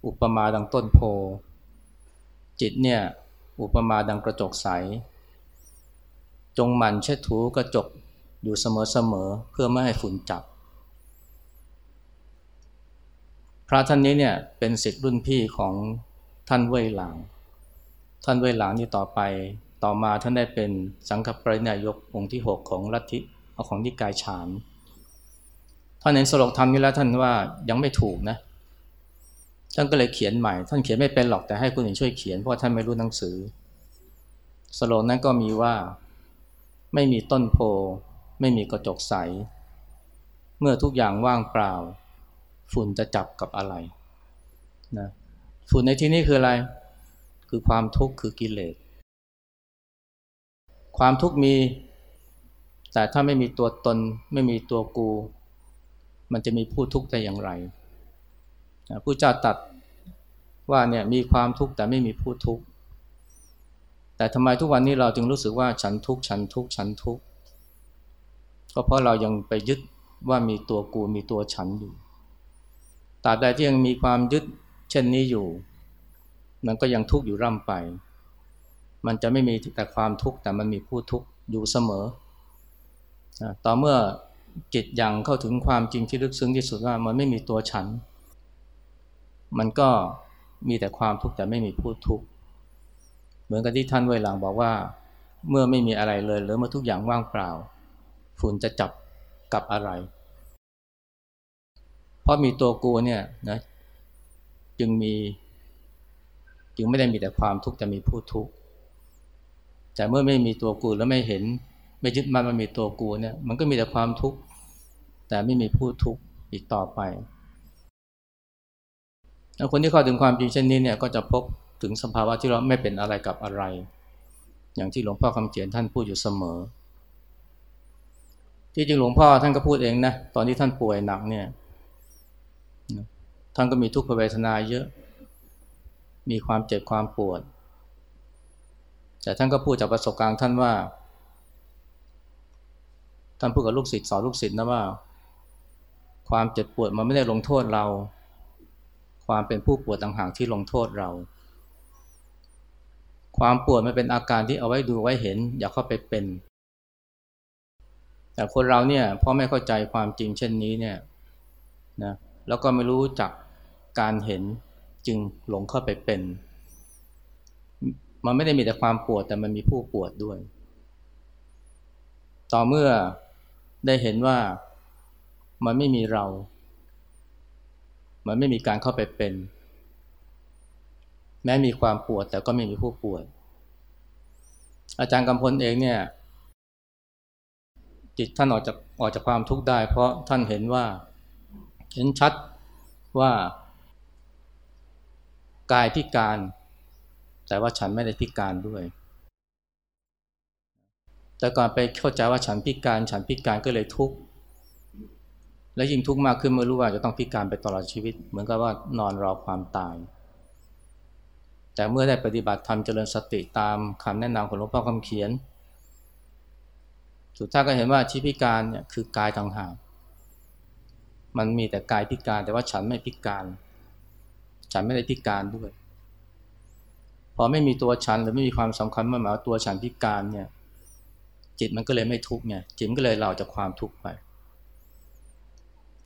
อุปมาดังต้นโพ จิตเนี่ยอุปมาดังกระจกใส จงหมั่นเช็ดถูกระจกอยู่เสมอๆเพื่อไม่ให้ฝุ่นจับ พระท่านนี้เนี่ยเป็นศิษย์รุ่นพี่ของท่านเว่ยหลาง ท่านเว่ยหลางนี่ต่อไป ต่อมาท่านได้เป็นสังฆปรินายกองค์ที่ 6 ของลัทธิของนิกายฉานท่านเห็นสโลกธรรมนี้แล้วท่านว่ายังไม่ถูกนะ ท่านก็เลยเขียนใหม่ ท่านเขียนไม่เป็นหรอกแต่ให้คนอื่นช่วยเขียนเพราะท่านไม่รู้หนังสือ สโลกนั้นก็มีว่าไม่มีต้นโพ ไม่มีกระจกใส เมื่อทุกอย่างว่างเปล่า ฝุ่นจะจับกับอะไรนะฝุ่นในที่นี้คืออะไร คือความทุกข์คือกิเลส ความทุกข์มี แต่ถ้าไม่มีตัวตน ไม่มีตัวกู มันจะมีผู้ทุกข์ได้อย่างไรผู้เจ้าตัดว่าเนี่ยมีความทุกข์แต่ไม่มีผู้ทุกข์แต่ทำไมทุกวันนี้เราจึงรู้สึกว่าฉันทุกข์ฉันทุกข์ฉันทุกข์ก็เพราะเรายังไปยึดว่ามีตัวกูมีตัวฉันอยู่ตราบใดที่ยังมีความยึดเช่นนี้อยู่ มันก็ยังทุกข์อยู่ร่ำไป มันจะไม่มีแต่ความทุกข์แต่มันมีผู้ทุกข์อยู่เสมอ ต่อเมื่อจิตยังเข้าถึงความจริงที่ลึกซึ้งที่สุดว่ามันไม่มีตัวฉัน มันก็มีแต่ความทุกข์แต่ไม่มีผู้ทุกข์ เหมือนกับที่ท่านเวลางบอกว่า เมื่อไม่มีอะไรเลยหรือเมื่อทุกอย่างว่างเปล่า ฝุ่นจะจับกับอะไร เพราะมีตัวกูเนี่ยนะจึงมี จึงไม่ได้มีแต่ความทุกข์แต่มีผู้ทุกข์ แต่เมื่อไม่มีตัวกูแล้วไม่เห็น ไม่ยึดมันมันมีตัวกูเนี่ยมันก็มีแต่ความทุกข์แต่ไม่มีผู้ทุกข์อีกต่อไปแล้วคนที่เข้าถึงความจริงเช่นนี้เนี่ยก็จะพบถึงสภาวะที่เราไม่เป็นอะไรกับอะไร อย่างที่หลวงพ่อคำเขียนท่านพูดอยู่เสมอ ที่จริงหลวงพ่อท่านก็พูดเองนะตอนที่ท่านป่วยหนักเนี่ยท่านก็มีทุกขเวทนาเยอะ มีความเจ็บความปวด แต่ท่านก็พูดจากประสบการณ์ท่านว่า ท่านพูดกับลูกศิษย์สอนลูกศิษย์นะว่า ความเจ็บปวดมันไม่ได้ลงโทษเรา ความเป็นผู้ปวดต่างหากที่ลงโทษเรา ความปวดมันเป็นอาการที่เอาไว้ดูไว้เห็น อย่าเข้าไปเป็น แต่คนเราเนี่ยพอไม่เข้าใจความจริงเช่นนี้เนี่ยนะแล้วก็ไม่รู้จักการเห็นจึงหลงเข้าไปเป็น มันไม่ได้มีแต่ความปวดแต่มันมีผู้ปวดด้วย ต่อเมื่อได้เห็นว่ามันไม่มีเรา มันไม่มีการเข้าไปเป็น แม้มีความปวดแต่ก็ไม่มีผู้ปวด อาจารย์กำพลเองเนี่ย จิตท่านออกจากออกจากความทุกข์ได้ เพราะท่านเห็นว่า เห็นชัดว่ากายพิการ แต่ว่าฉันไม่ได้พิการด้วย แต่ก่อนไปเข้าใจว่าฉันพิการ ฉันพิการก็เลยทุกข์ และยิ่งทุกข์มากขึ้นเมื่อรู้ว่าจะต้องพิการไปตลอดชีวิต เหมือนกับว่านอนรอความตาย แต่เมื่อได้ปฏิบัติธรรมเจริญสติตามคำแนะนำของหลวงพ่อคำเขียน สุดท้ายก็เห็นว่าชีพิการเนี่ยคือกายต่างหากมันมีแต่กายพิการแต่ว่าฉันไม่พิการ ฉันไม่ได้พิการด้วย พอไม่มีตัวฉันหรือไม่มีความสำคัญมื่อหมายว่าตัวฉันพิการเนี่ยจจิตมันก็เลยไม่ทุกข์ไงจิตก็เลยเราจากความทุกข์ไป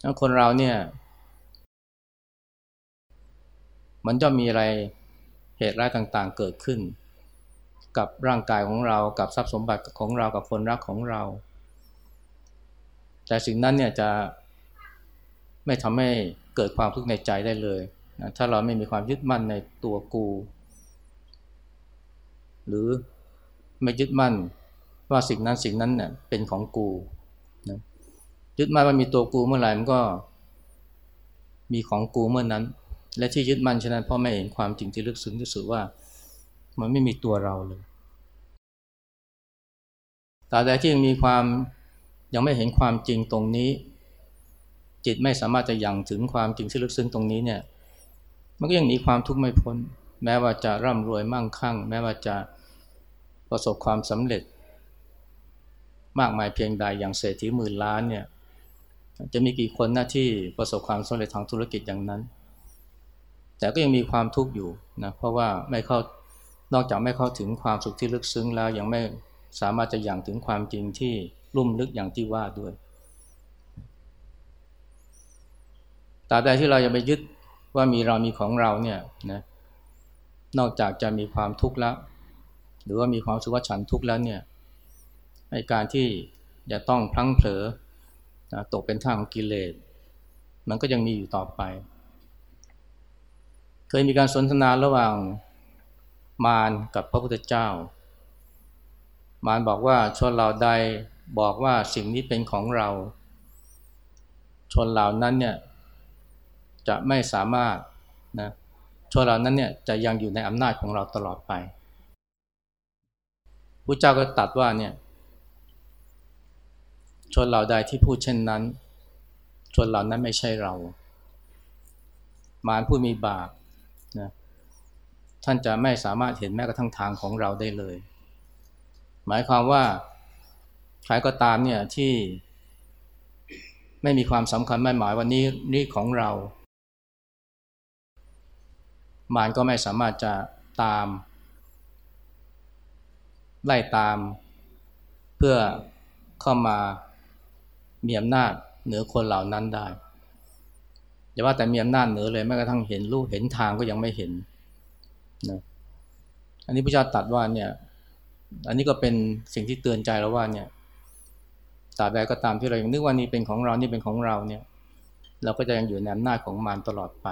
แล้วคนเราเนี่ย มันจะมีอะไรเหตุร้ายต่างๆ เกิดขึ้น กับร่างกายของเรากับทรัพย์สมบัติของเรากับคนรักของเรา แต่สิ่งนั้นเนี่ยจะไม่ทำให้เกิดความทุกข์ในใจได้เลยนะถ้าเราไม่มีความยึดมั่นในตัวกู หรือไม่ยึดมั่นว่าสิ่งนั้นสิ่งนั้นเนี่ยเป็นของกูนะยึดมั่นว่ามีตัวกูเมื่อไหร่มันก็มีของกูเมื่อนั้น และที่ยึดมั่นฉะนั้นพราะไม่เห็นความจริงที่ลึกซึ้งที่สุดว่า มันไม่มีตัวเราเลยตราบใดที่ยังมีความยังไม่เห็นความจริงตรงนี้ จิตไม่สามารถจะยังถึงความจริงที่ลึกซึ้งตรงนี้เนี่ย มันก็ยังหนีความทุกข์ไม่พ้น แม้ว่าจะร่ำรวยมั่งคั่ง แม้ว่าจะ ประสบความสำเร็จ มากมายเพียงใดอย่างเศรษฐีหมื่นล้านเนี่ยจะมีกี่คนหน้าที่ประสบความสำเร็จทางธุรกิจอย่างนั้น แต่ก็ยังมีความทุกข์อยู่นะเพราะว่าไม่เข้านอกจากไม่เข้าถึงความสุขที่ลึกซึ้งแล้วยังไม่สามารถจะยังถึงความจริงที่ลุ่มลึกอย่างที่ว่าด้วยตราบใดที่เรายังไปยึดว่ามีเรามีของเราเนี่ยนะนอกจากจะมีความทุกข์แล้ว หรือว่ามีความสุขว่าฉันทุกข์แล้วเนี่ยในการที่จะต้องพลั้งเผลอนะตกเป็นทางของกิเลสมันก็ยังมีอยู่ต่อไป เคยมีการสนทนาระหว่างมารกับพระพุทธเจ้า มารบอกว่าชนเหล่าใดบอกว่าสิ่งนี้เป็นของเรา ชนเหล่านั้นเนี่ยจะไม่สามารถนะชนเหล่านั้นเนี่ยจะยังอยู่ในอำนาจของเราตลอดไป พระเจ้าก็ตัดว่าเนี่ยชนเหล่าใดที่พูดเช่นนั้น ชนเหล่านั้นไม่ใช่เรา มารผู้มีบาปนะท่านจะไม่สามารถเห็นแม้กระทั่งทางของเราได้เลย หมายความว่าใครก็ตามเนี่ยที่ไม่มีความสำคัญไม่หมายว่านี่นี่ของเรา มารก็ไม่สามารถจะตาม ไล่ตาม เพื่อเข้ามามีอำนาจเหนือคนเหล่านั้นได้อย่าว่าแต่มีอำนาจเหนือเลยแม้กระทั่งเห็นรูปเห็นทางก็ยังไม่เห็นนะอันนี้พระเจ้าตัดว่าเนี่ย อันนี้ก็เป็นสิ่งที่เตือนใจเราว่าเนี่ยตราบใดก็ตามที่เรายังนึกว่านี่เป็นของเรานี่เป็นของเราเนี่ย เราก็จะยังอยู่ในอำนาจของมารตลอดไป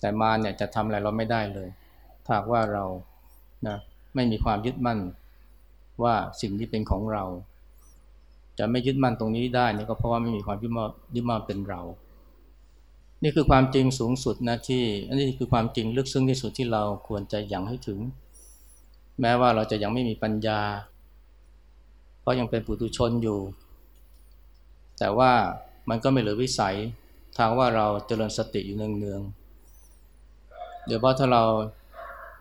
แต่มารเนี่ยจะทำอะไรเราไม่ได้เลยถ้าว่าเรานะ ไม่มีความยึดมั่นว่าสิ่งที่เป็นของเรา จะไม่ยึดมั่นตรงนี้ได้นี่ก็เพราะว่าไม่มีความยึดมั่นยึดมั่นเป็นเรา นี่คือความจริงสูงสุดนะที่อันนี้คือความจริงลึกซึ้งที่สุดที่เราควรจะยังให้ถึง แม้ว่าเราจะยังไม่มีปัญญา เพราะยังเป็นปุถุชนอยู่ แต่ว่ามันก็ไม่เหลือวิสัยทางว่าเราเจริญสติอยู่เนืองๆเดี๋ยวพอถ้าเรา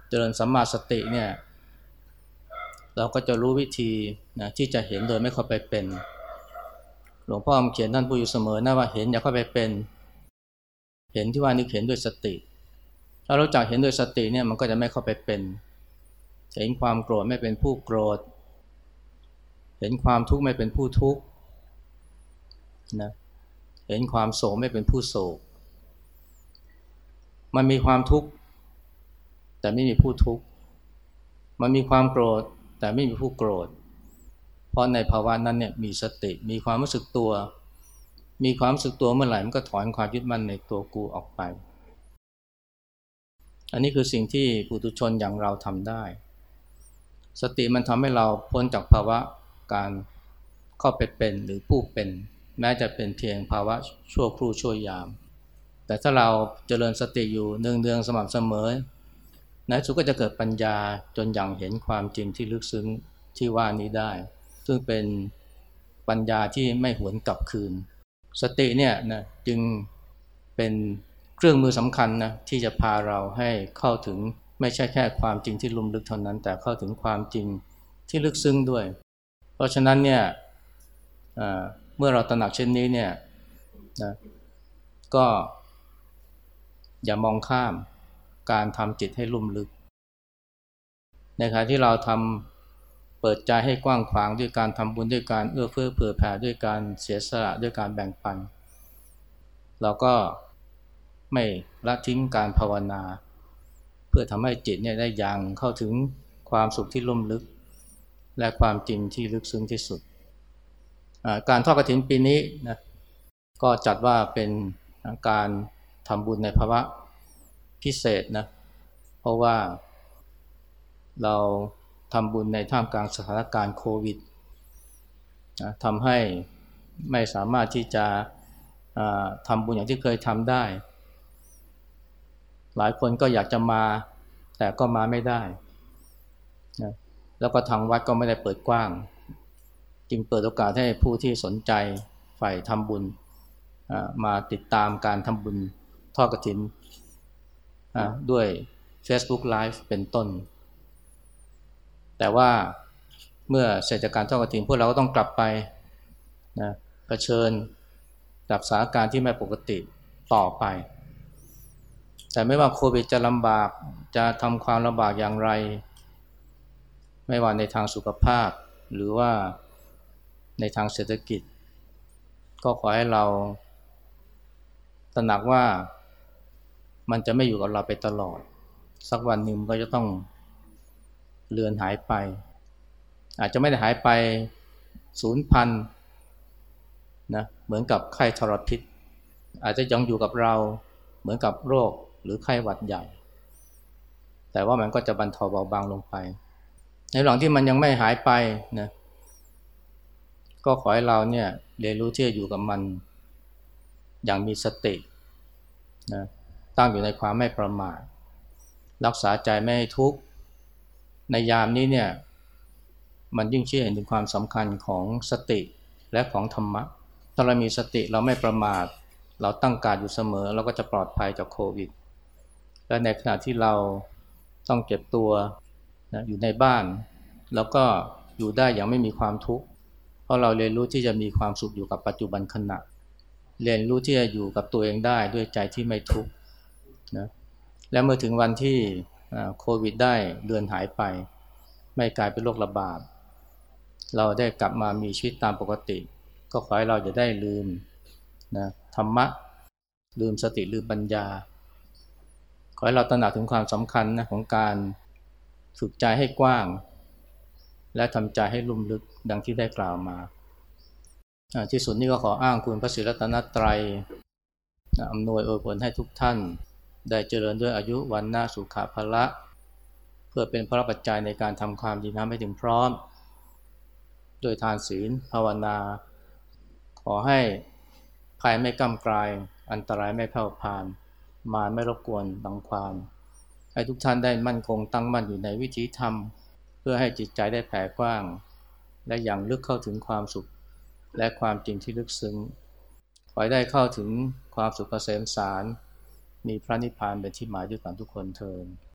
เจริญสัมมาสติเนี่ย เราก็จะรู้วิธีนะที่จะเห็นโดยไม่เข้าไปเป็น หลวงพ่อเขียนท่านผู้อยู่เสมอนะว่าเห็นอย่าเข้าไปเป็น เห็นที่ว่านี่เห็นด้วยสติ ถ้าเราจากเห็นด้วยสติเนี่ยมันก็จะไม่เข้าไปเป็นเห็นความโกรธไม่เป็นผู้โกรธ เห็นความทุกข์ไม่เป็นผู้ทุกข์นะเห็นความโศกไม่เป็นผู้โศก มันมีความทุกข์แต่ไม่มีผู้ทุกข์ มันมีความโกรธ แต่ไม่มีผู้โกรธ เพราะในภาวะนั้นเนี่ยมีสติมีความรู้สึกตัว มีความรู้สึกตัวเมื่อไหร่มันก็ถอนความยึดมั่นในตัวกูออกไป อันนี้คือสิ่งที่ปุถุชนอย่างเราทำได้ สติมันทำให้เราพ้นจากภาวะการเข้าไปเป็นหรือผู้เป็น แม้จะเป็นเพียงภาวะชั่วครู่ชั่วยาม แต่ถ้าเราเจริญสติอยู่เนืองเนืองสม่ำเสมอ ในสุดก็จะเกิดปัญญาจนอย่างเห็นความจริงที่ลึกซึ้งที่ว่านี้ได้ ซึ่งเป็นปัญญาที่ไม่หวนกลับคืน สติเนี่ยนะจึงเป็นเครื่องมือสำคัญนะที่จะพาเราให้เข้าถึงไม่ใช่แค่ความจริงที่ลุ่มลึกเท่านั้น แต่เข้าถึงความจริงที่ลึกซึ้งด้วย เพราะฉะนั้นเนี่ยเมื่อเราตระหนักเช่นนี้เนี่ยนะก็อย่ามองข้าม การทำจิตให้ลุ่มลึก ในขณะที่เราทเปิดใจให้กว้างขวางด้วยการทำบุญด้วยการเอื้อเฟื้อเผื่อแผ่ด้วยการเสียสละด้วยการแบ่งปัน เราก็ไม่ละทิ้งการภาวนา เพื่อทำให้จิตเนี่ยได้ยังเข้าถึงความสุขที่ลุ่มลึก และความจริงที่ลึกซึ้งที่สุด การทอดกระถินปีนี้นะก็จัดว่าเป็นการทำบุญในภาวะ พิเศษนะ เพราะว่าเราทำบุญในท่ามกลางสถานการณ์โควิดนะทำให้ไม่สามารถที่จะทำบุญอย่างที่เคยทำได้ หลายคนก็อยากจะมา แต่ก็มาไม่ได้นะแล้วก็ทางวัดก็ไม่ได้เปิดกว้าง จึงเปิดโอกาสให้ผู้ที่สนใจฝ่ายทำบุญมาติดตามการทำบุญทอดกระถิน ด้วย Facebook Live เป็นต้น แต่ว่าเมื่อเสร็จจากการทอดกระถิ่นพวกเราก็ต้องกลับไปนะเผชิญกับสถานการณ์ที่ไม่ปกติต่อไป แต่ไม่ว่าโควิดจะลำบากจะทำความลำบากอย่างไร ไม่ว่าในทางสุขภาพ หรือว่าในทางเศรษฐกิจ ก็ขอให้เราตระหนักว่า มันจะไม่อยู่กับเราไปตลอด สักวันหนึ่งก็จะต้องเลือนหายไป อาจจะไม่ได้หายไปศูนย์พันนะเหมือนกับไข้ทรพิษ อาจจะยังอยู่กับเราเหมือนกับโรคหรือไข้หวัดใหญ่ แต่ว่ามันก็จะบรรเทาเบาบางลงไป ในหลังที่มันยังไม่หายไปนะก็ขอให้เราเนี่ยเรียนรู้ที่จะอยู่กับมัน อย่างมีสตินะ ตั้งอยู่ในความไม่ประมาทรักษาใจไม่ให้ทุกข์ในยามนี้เนี่ยมันยิ่งเชื่อเห็นถึงความสำคัญของสติและของธรรมะ ถ้าเรามีสติเราไม่ประมาท เราตั้งการอยู่เสมอเราก็จะปลอดภัยจากโควิด และในขณะที่เราต้องเก็บตัวนะอยู่ในบ้าน แล้วก็อยู่ได้อย่างไม่มีความทุกข์ เพราะเราเรียนรู้ที่จะมีความสุขอยู่กับปัจจุบันขณะ เรียนรู้ที่จะอยู่กับตัวเองได้ด้วยใจที่ไม่ทุกข์ นะและเมื่อถึงวันที่โควิดได้เลือนหายไป ไม่กลายเป็นโรคระบาด เราได้กลับมามีชีวิตตามปกติ ก็ขอให้เราจะได้ลืมนะธรรมะ ลืมสติลืมปัญญา ขอให้เราตระหนักถึงความสำคัญนะของการฝึกใจให้กว้าง และทำใจให้ลุ่มลึกดังที่ได้กล่าวมา ที่สุดนี้ก็ขออ้างคุณพระศิรัตนตรัยอำนวยอวยผลให้ทุกท่าน ได้เจริญด้วยอายุวันหน้าสุขภละ เพื่อเป็นพระปัจจัยในการทำความดีน้ำให้ถึงพร้อม โดยทานศีลภาวนา ขอให้ภัยไม่กำกลาย อันตรายไม่แผ่วพาน มาไม่รบกวนบังความ ให้ทุกท่านได้มั่นคงตั้งมั่นอยู่ในวิถีธรรม เพื่อให้จิตใจได้แผ่กว้าง และอย่างลึกเข้าถึงความสุข และความจริงที่ลึกซึ้งขอให้ได้เข้าถึงความสุขเกษมสาร มีพระนิพพานเป็นที่หมายด้วยกันทุกคนเทอ